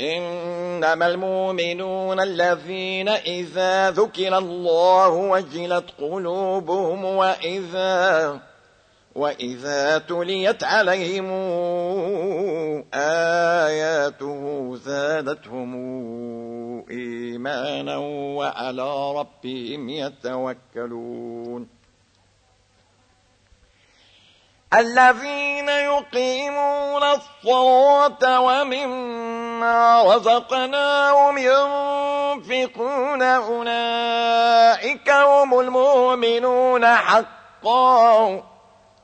إنما المؤمنون الذين إذا ذكر الله وجلت قلوبهم وإذا وإذا تليت عليهم آياته زادتهم إيمانا وعلى ربهم يتوكلون. الذين يقيمون الصلاة ومما رزقناهم ينفقون أولئك هم المؤمنون حقا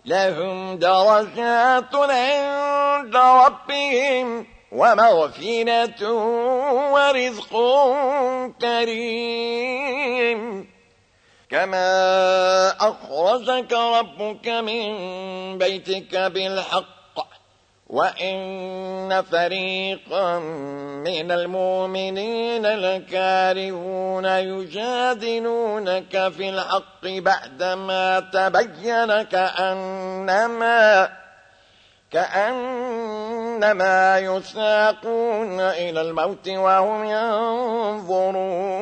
لهم درجات عند ربهم ومغفرة ورزق كريم. كما أخرجك ربك من بيتك بالحق وإن فريقا من المؤمنين لكارهون يجادلونك في الحق بعدما تبين كأنما كأنما يساقون إلى الموت وهم ينظرون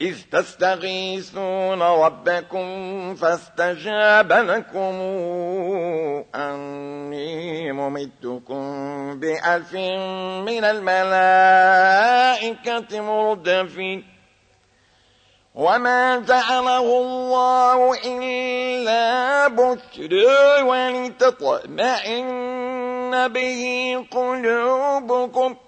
إذ تستغيثون ربكم فاستجاب لكم. أني ممدكم بألف من الملائكة مردفين. وما جعله الله إلا بشرى ولتطمئن به قلوبكم ۖ.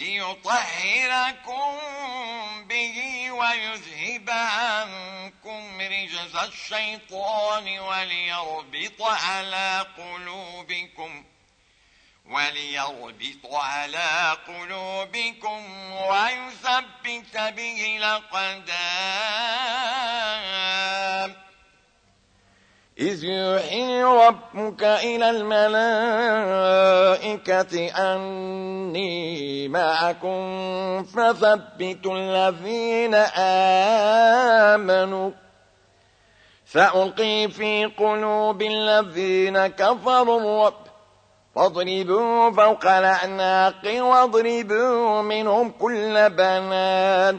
ليطهركم به ويذهب عنكم رجز الشيطان وليربط على قلوبكم وليربط على قلوبكم ويثبت به الأقدام إذ يوحي ربك إلى الملائكة أني معكم فثبتوا الذين آمنوا فألقي في قلوب الذين كفروا الرب فاضربوا فوق الأعناق واضربوا منهم كل بنان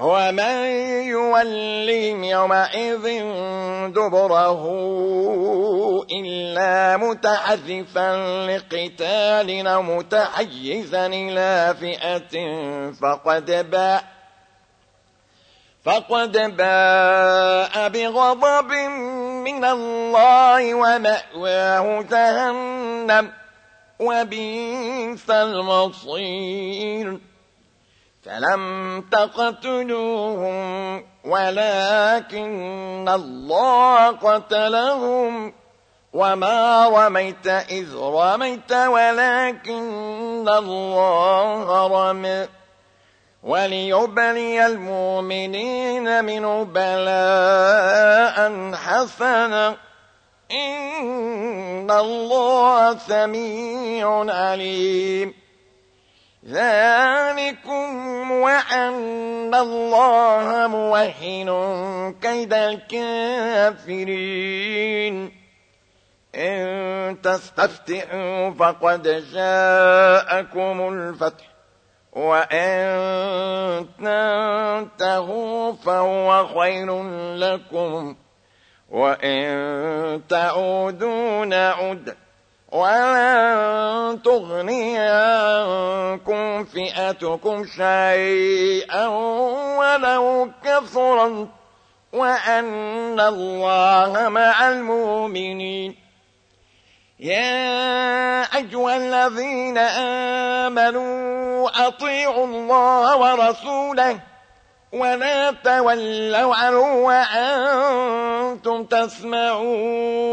ومن يولهم يومئذ دبره إلا متحذفا لقتال أو متحيزا إلى فئة فقد باء فقد باء بغضب من الله ومأواه جهنم وبئس المصير. فلم تقتلوهم ولكن الله قتلهم وما رميت إذ رميت ولكن الله رمي وليبلي المؤمنين منه بلاء حسنا إن الله سميع عليم ذلكم وأن الله موهن كيد الكافرين. إن تستفتحوا فقد جاءكم الفتح وإن تنتهوا فهو خير لكم وإن تعودوا نعد ولن تغني عنكم فئتكم شيئا ولو كثرت وأن الله مع المؤمنين يا أيها الذين آمنوا أطيعوا الله ورسوله ولا تولوا عنه وأنتم تسمعون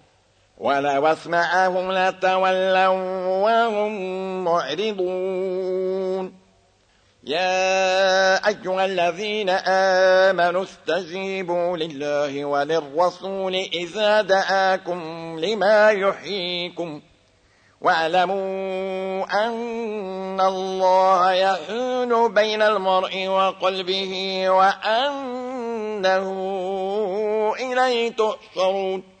ولو اسمعهم لتولوا وهم معرضون. يا أيها الذين آمنوا استجيبوا لله وللرسول إذا دعاكم لما يحييكم واعلموا أن الله يحول بين المرء وقلبه وأنه إليه تحشرون.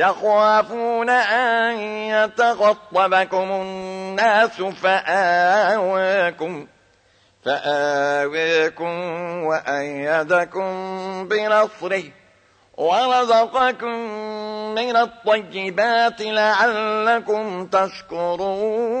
تخافون أن يتخطبكم الناس فآواكم فآويكم وأيدكم بنصره ورزقكم من الطيبات لعلكم تشكرون.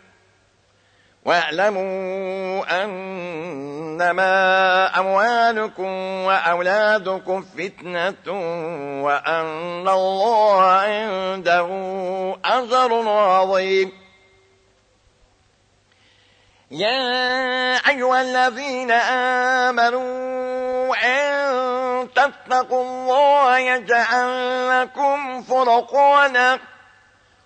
واعلموا أنما أموالكم وأولادكم فتنة وأن الله عنده أجر عظيم. يا أيها الذين آمنوا إن تتقوا الله يجعل لكم فرقانا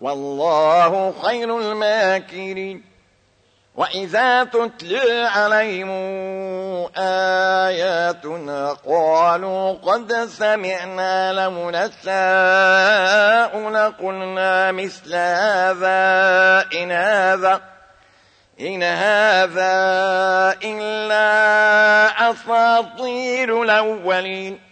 والله خير الماكرين. وإذا تتلى عليهم آياتنا قالوا قد سمعنا لو نشاء لقلنا مثل هذا إن هذا إن هذا إلا أساطير الأولين.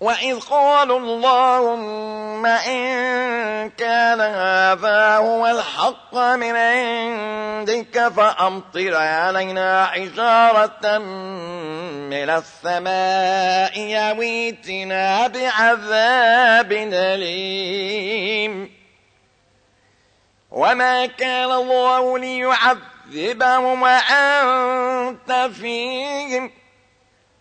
وإذ قالوا اللهم إن كان هذا هو الحق من عندك فأمطر علينا حجارة من السماء يويتنا بعذاب أليم وما كان الله ليعذبهم وأنت فيهم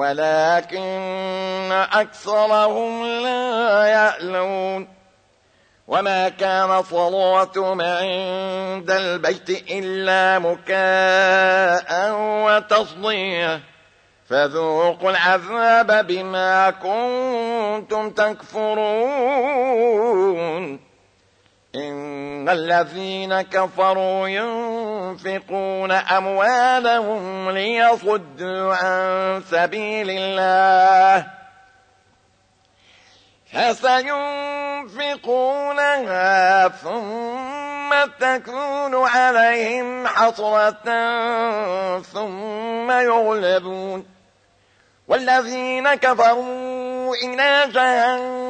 ولكن أكثرهم لا يعلمون وما كان صلاتهم عند البيت إلا مكاء وتصدية. فذوقوا العذاب بما كنتم تكفرون. إن الذين كفروا ينفقون أموالهم ليصدوا عن سبيل الله فسينفقونها ثم تكون عليهم حصرة ثم يغلبون والذين كفروا إلى جهنم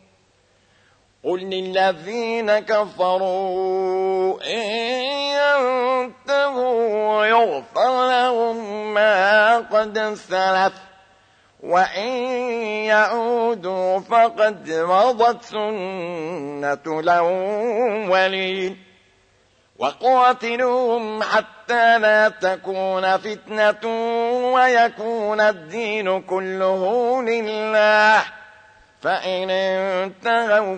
قل للذين كفروا إن ينتهوا يغفر لهم ما قد سلف وإن يعودوا فقد مضت سنة الأولين وقاتلوهم حتى لا تكون فتنة ويكون الدين كله لله فإن انتهوا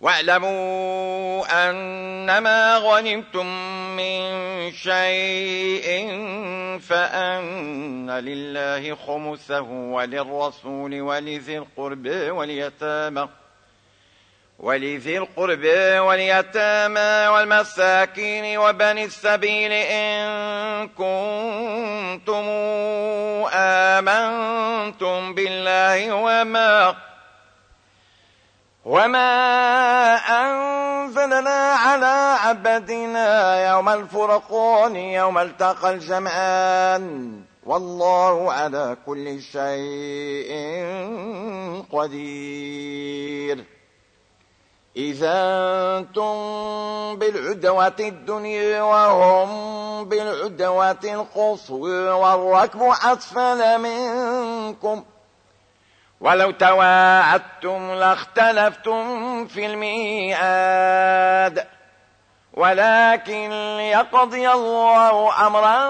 واعلموا أنما غنمتم من شيء فأن لله خمسه وللرسول ولذي القرب واليتامى ولذي القرب واليتامى والمساكين وبني السبيل إن كنتم آمنتم بالله وما وما أنزلنا على عبدنا يوم الفرقان يوم التقى الجمعان والله على كل شيء قدير. إذا أنتم بالعدوة الدنيا وهم بالعدوة القصوى والركب أسفل منكم ولو تواعدتم لاختلفتم في الميعاد. ولكن ليقضي الله أمرا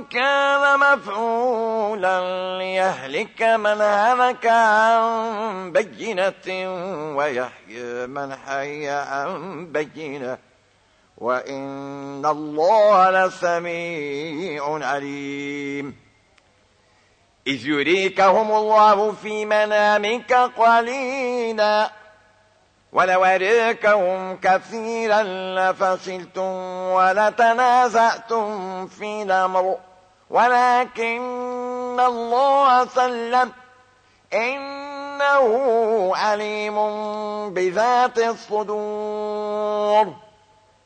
كان مفعولا ليهلك من هلك عن بينة ويحيى من حي عن بينة. وإن الله لسميع عليم. إذ يريكهم الله في منامك قليلا. ولو أريكهم كثيرا لفصلتم ولتنازعتم في الأمر. ولكن الله سلم. إنه عليم بذات الصدور.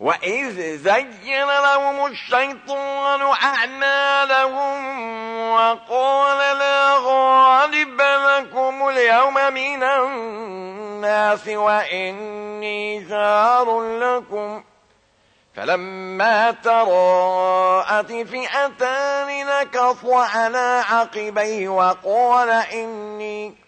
وإذ زين لهم الشيطان أعمالهم وقال لا غالب لكم اليوم من الناس وإني جار لكم فلما تراءت فئتان نكص على عقبيه وقال إني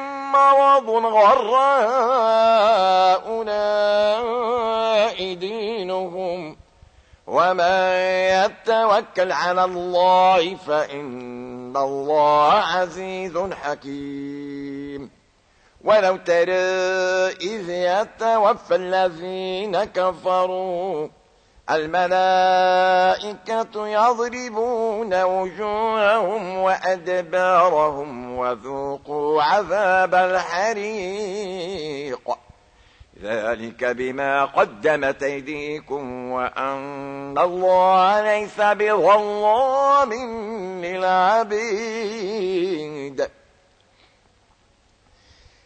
مرض غر دينهم. ومن يتوكل على الله فإن الله عزيز حكيم. ولو ترى إذ يتوفى الذين كفروا الملائكة يضربون وجوههم وأدبارهم وذوقوا عذاب الحريق. ذلك بما قدمت أيديكم وأن الله ليس بظلام للعبيد.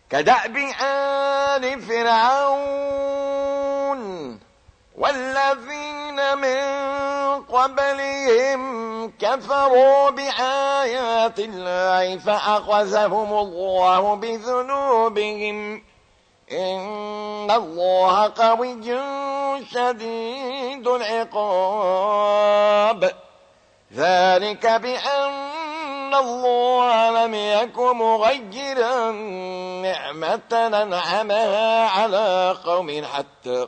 كدأب آل فرعون والذين من قبلهم كفروا بآيات الله فأخذهم الله بذنوبهم. إن الله قوي شديد العقاب. ذلك بأن الله لم يك مغيرا نعمة ننعمها على قوم حتى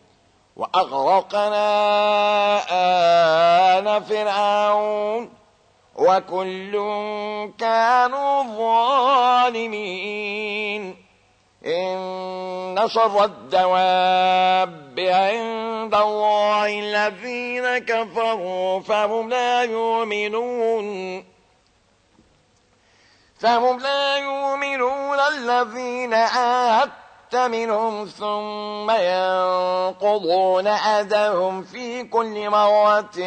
وأغرقنا آل فرعون وكل كانوا ظالمين. إن شر الدواب عند الله الذين كفروا فهم لا يؤمنون. فهم لا يؤمنون الذين آهدت منهم ثم ينقضون أدهم في كل مرة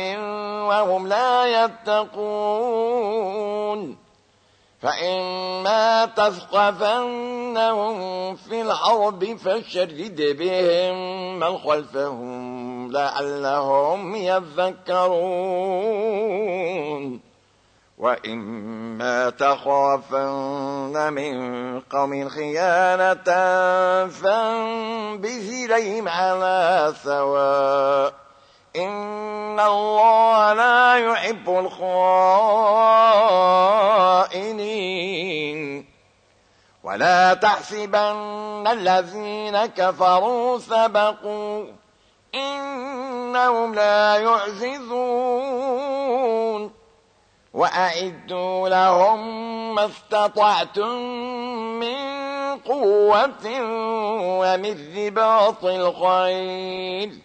وهم لا يتقون فإما تثقفنهم في الحرب فشرد بهم من خلفهم لعلهم يذكرون وإما تخافن من قوم خيانة فانبذ إليهم على سواء إن الله لا يحب الخائنين ولا تحسبن الذين كفروا سبقوا إنهم لا يعززون وأعدوا لهم ما استطعتم من قوة ومن رباط الخيل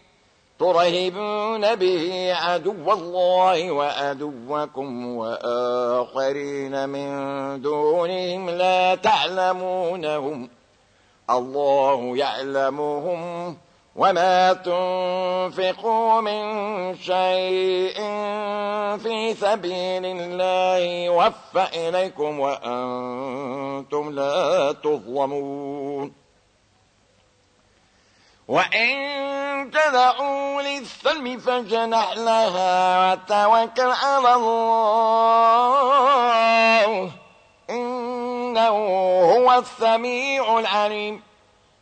ترهبون به عدو الله وعدوكم وآخرين من دونهم لا تعلمونهم. الله يعلمهم. وما تنفقوا من شيء في سبيل الله وفى إليكم وأنتم لا تظلمون وإن تدعوا للسلم فجنح لها وتوكل على الله إنه هو السميع العليم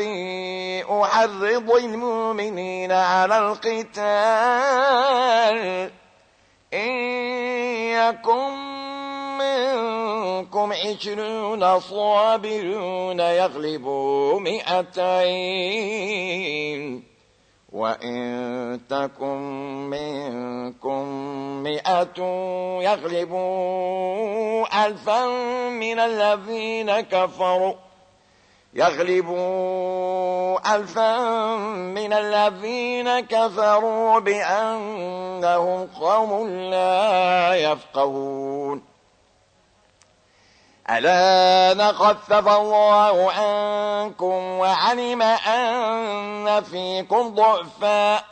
أحرض المؤمنين على القتال. إن يكن منكم عشرون صابرون يغلبوا مئتين. وإن تكن منكم مئة يغلبوا ألفا من الذين كفروا. يغلبوا ألفا من الذين كفروا بأنهم قوم لا يفقهون. ألا نخفف الله عنكم وعلم أن فيكم ضعفا.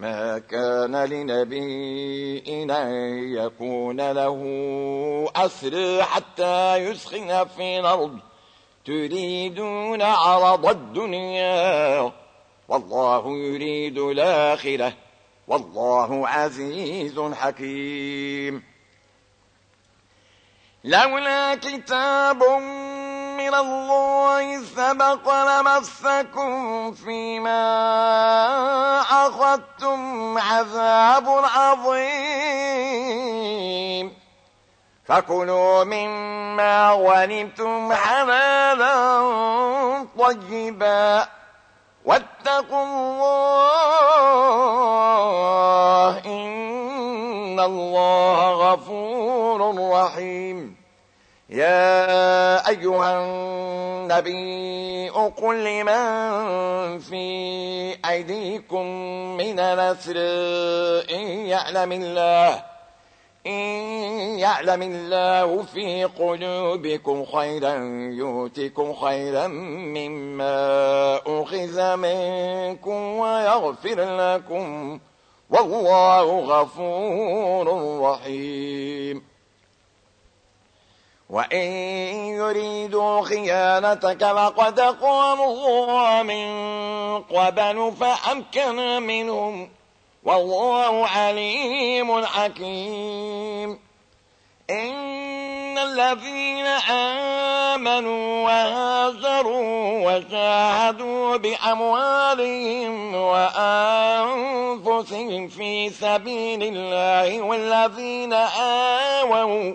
ما كان لنبي أن يكون له أسر حتى يسخن في الأرض. تريدون عرض الدنيا والله يريد الآخرة والله عزيز حكيم. لولا كتاب من الله سبق لمسكم فيما أخذتم عذاب عظيم. فكلوا مما غنمتم حلالا طيبا. واتقوا الله إن الله غفور رحيم. يا أيها النبي قل لمن في أيديكم من الأسر إن يعلم الله إن يعلم الله في قلوبكم خيرا يؤتكم خيرا مما أخذ منكم ويغفر لكم. والله غفور رحيم. وإن يريدوا خيانتك فقد قاموا من قبل فأمكن منهم والله عليم حكيم. إن الذين آمنوا وهاجروا وجاهدوا بأموالهم وأنفسهم في سبيل الله والذين آووا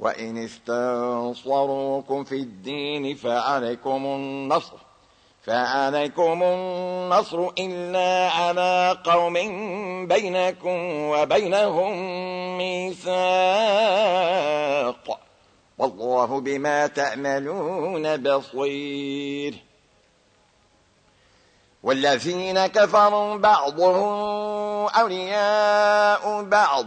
وإن استنصروكم في الدين فعليكم النصر فعليكم النصر إلا على قوم بينكم وبينهم ميثاق. والله بما تعملون بصير. والذين كفروا بعضهم أولياء بعض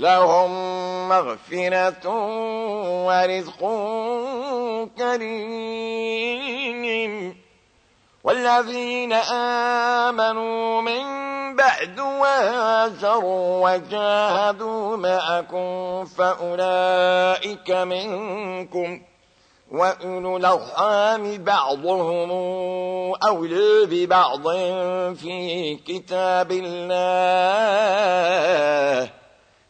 لهم مغفرة ورزق كريم. والذين آمنوا من بعد وهاجروا وجاهدوا معكم فأولئك منكم وأولو الأرحام. بعضهم أولى ببعض في كتاب الله.